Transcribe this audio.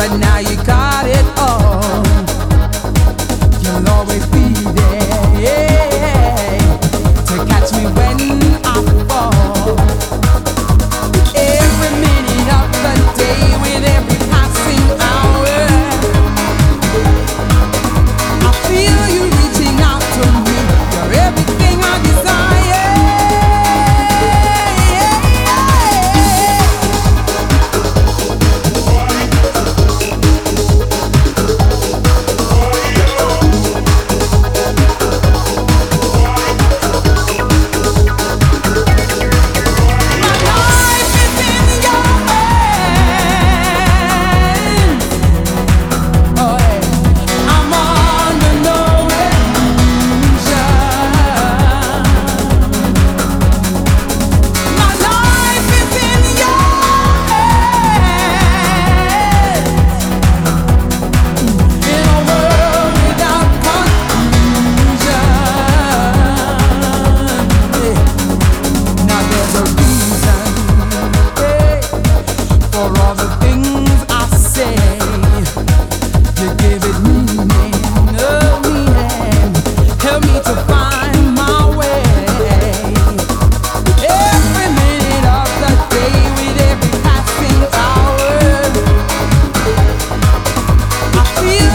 but now you got it. You.